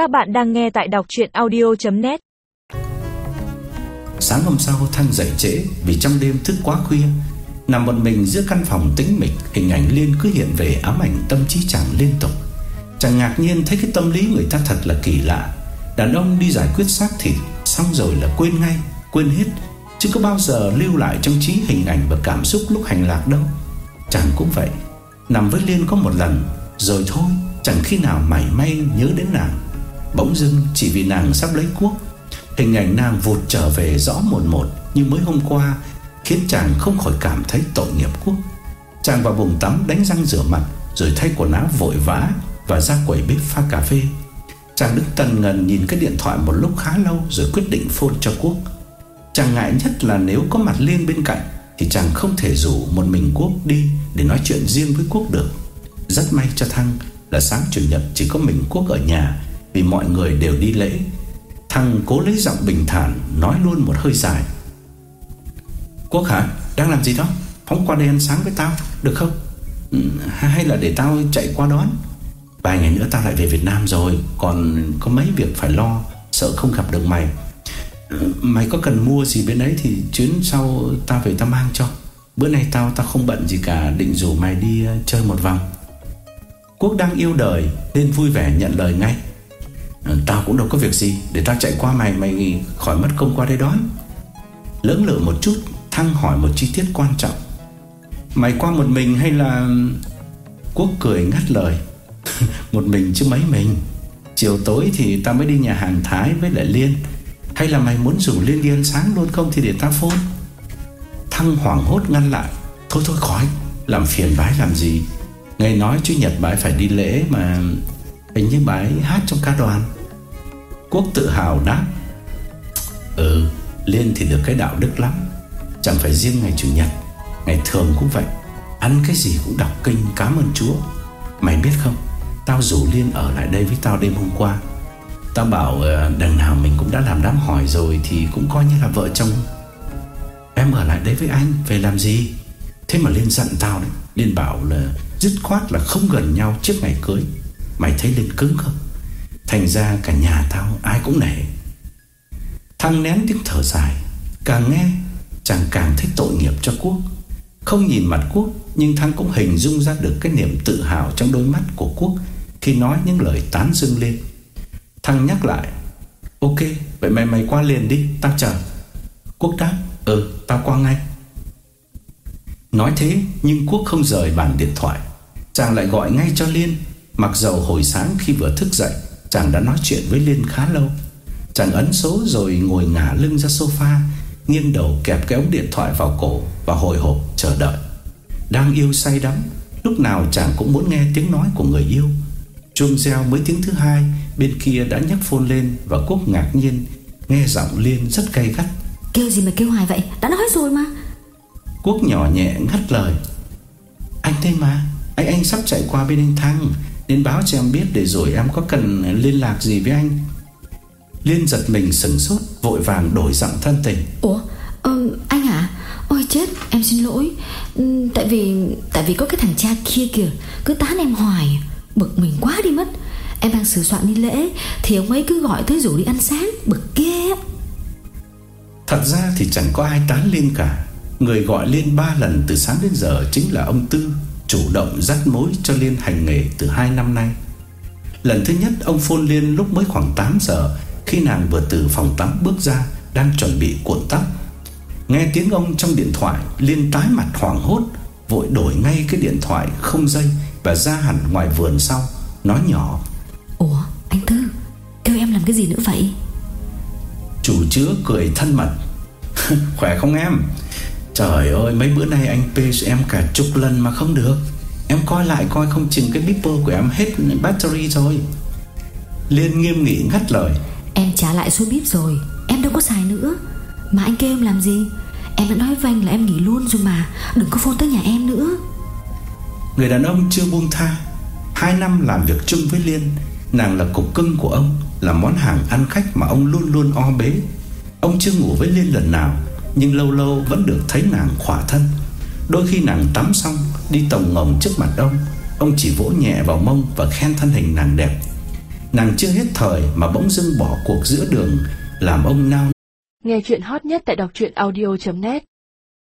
Các bạn đang nghe tại đọc chuyện audio.net Sáng hôm sau Thăng dậy trễ vì trong đêm thức quá khuya Nằm một mình giữa căn phòng tĩnh mịch Hình ảnh Liên cứ hiện về ám ảnh tâm trí chàng liên tục. Chàng ngạc nhiên thấy cái tâm lý người ta thật là kỳ lạ. Đàn ông đi giải quyết xác thịt Xong rồi là quên ngay, quên hết Chứ có bao giờ lưu lại trong trí hình ảnh và cảm xúc lúc hành lạc đâu. Chàng cũng vậy Nằm với Liên có một lần Rồi thôi chẳng khi nào mảy may nhớ đến nàng. Bỗng dưng chỉ vì nàng sắp lấy quốc Hình ảnh nàng vụt trở về rõ một một Như mới hôm qua Khiến chàng không khỏi cảm thấy tội nghiệp quốc Chàng vào bồn tắm đánh răng rửa mặt, Rồi thay quần áo vội vã Và ra quầy bếp pha cà phê. Chàng đứng tần ngần nhìn cái điện thoại một lúc khá lâu Rồi quyết định phone cho Quốc Chàng ngại nhất là nếu có mặt Liên bên cạnh Thì chàng không thể rủ một mình Quốc đi Để nói chuyện riêng với Quốc được. Rất may cho Thăng là sáng chủ nhật chỉ có mình Quốc ở nhà vì mọi người đều đi lễ. Thăng cố lấy giọng bình thản Nói luôn một hơi dài. Quốc hả Đang làm gì đó? Phóng qua đây ăn sáng với tao Được không? Ừ, Hay là để tao chạy qua đón Vài ngày nữa tao lại về Việt Nam rồi Còn có mấy việc phải lo Sợ không gặp được mày. Mày có cần mua gì bên đấy Thì chuyến sau tao về tao mang cho. Bữa nay tao tao không bận gì cả Định rủ mày đi ờ, chơi một vòng. Quốc đang yêu đời Nên vui vẻ nhận lời ngay. Ờ, tao cũng đâu có việc gì, Để tao chạy qua mày Mày khỏi mất công qua đây đó Lưỡng lự một chút, Thăng hỏi một chi tiết quan trọng. Mày qua một mình hay là Quốc cười ngắt lời? Một mình chứ mấy mình? Chiều tối thì tao mới đi nhà hàng Thái với lại Liên. Hay là mày muốn rủ Liên đi ăn sáng luôn không Thì để tao phone? Thăng hoảng hốt ngăn lại. Thôi thôi, khỏi. Làm phiền bái làm gì? Ngày nói chứ Nhật bái phải đi lễ mà Hình như bái hát trong ca đoàn. Quốc tự hào đáp Ừ Liên thì được cái đạo đức lắm. Chẳng phải riêng ngày Chủ nhật, Ngày thường cũng vậy. Ăn cái gì cũng đọc kinh cảm ơn Chúa. Mày biết không, Tao rủ Liên ở lại đây với tao đêm hôm qua. Tao bảo ờ, đằng nào mình cũng đã làm đám hỏi rồi Thì cũng coi như là vợ chồng. Em ở lại đây với anh, Về làm gì? Thế mà Liên dặn tao đấy. Liên bảo là dứt khoát là không gần nhau trước ngày cưới. Mày thấy Liên cứng không? Thành ra cả nhà tao ai cũng nể. Thăng nén tiếng thở dài, Càng nghe Chàng càng thấy tội nghiệp cho Quốc. Không nhìn mặt Quốc, Nhưng Thăng cũng hình dung ra được cái niềm tự hào Trong đôi mắt của Quốc Khi nói những lời tán dương lên. Thăng nhắc lại, Ok, vậy mày mày qua liền đi, Tao chờ. Quốc đáp Ừ tao qua ngay. Nói thế, nhưng Quốc không rời bàn điện thoại. Chàng lại gọi ngay cho Liên. Mặc dầu hồi sáng khi vừa thức dậy Chàng đã nói chuyện với Liên khá lâu. Chàng ấn số rồi ngồi ngả lưng ra sofa Nghiêng đầu kẹp cái ống điện thoại vào cổ Và hồi hộp chờ đợi. Đang yêu say đắm Lúc nào chàng cũng muốn nghe tiếng nói của người yêu. Chuông reo mới tiếng thứ hai Bên kia đã nhấc phone lên Và Quốc ngạc nhiên Nghe giọng Liên rất cay gắt. Kêu gì mà kêu hoài vậy? Đã nói rồi mà. Quốc nhỏ nhẹ ngắt lời. Anh đây mà Anh anh sắp chạy qua bên anh Thăng Nên báo cho em biết để rồi em có cần liên lạc gì với anh. Liên giật mình sừng sốt Vội vàng đổi giọng thân tình. Ủa ờ, anh hả? Ôi chết em xin lỗi. Tại vì tại vì có cái thằng cha kia kìa Cứ tán em hoài Bực mình quá đi mất. Em đang sửa soạn đi lễ Thì ông ấy cứ gọi tới rủ đi ăn sáng Bực ghê Thật ra thì chẳng có ai tán Liên cả. Người gọi Liên ba lần từ sáng đến giờ Chính là ông Tư Chủ động dắt mối cho Liên hành nghề từ 2 năm nay. Lần thứ nhất ông phôn Liên lúc mới khoảng 8 giờ Khi nàng vừa từ phòng tắm bước ra Đang chuẩn bị cuộn tóc. Nghe tiếng ông trong điện thoại Liên tái mặt hoảng hốt Vội đổi ngay cái điện thoại không dây Và ra hẳn ngoài vườn sau Nói nhỏ. Ủa anh Tư Kêu em làm cái gì nữa vậy? Chủ chứa cười thân mật. Khỏe không em Trời ơi mấy bữa nay anh pê em cả chục lần mà không được. Em coi lại coi không chừng cái beeper của em hết battery rồi. Liên nghiêm nghị ngắt lời. Em trả lại số bíp rồi Em đâu có xài nữa. Mà anh kêu em làm gì? Em đã nói với anh là em nghỉ luôn rồi mà Đừng có phone tới nhà em nữa. Người đàn ông chưa buông tha. Hai năm làm việc chung với Liên Nàng là cục cưng của ông Là món hàng ăn khách mà ông luôn luôn o bế. Ông chưa ngủ với Liên lần nào nhưng lâu lâu vẫn được thấy nàng khỏa thân. Đôi khi nàng tắm xong, Đi tổng ngồng trước mặt ông. Ông chỉ vỗ nhẹ vào mông Và khen thân hình nàng đẹp. Nàng chưa hết thời mà bỗng dưng bỏ cuộc giữa đường, Làm ông nao Nghe chuyện hot nhất tại đọc audio.net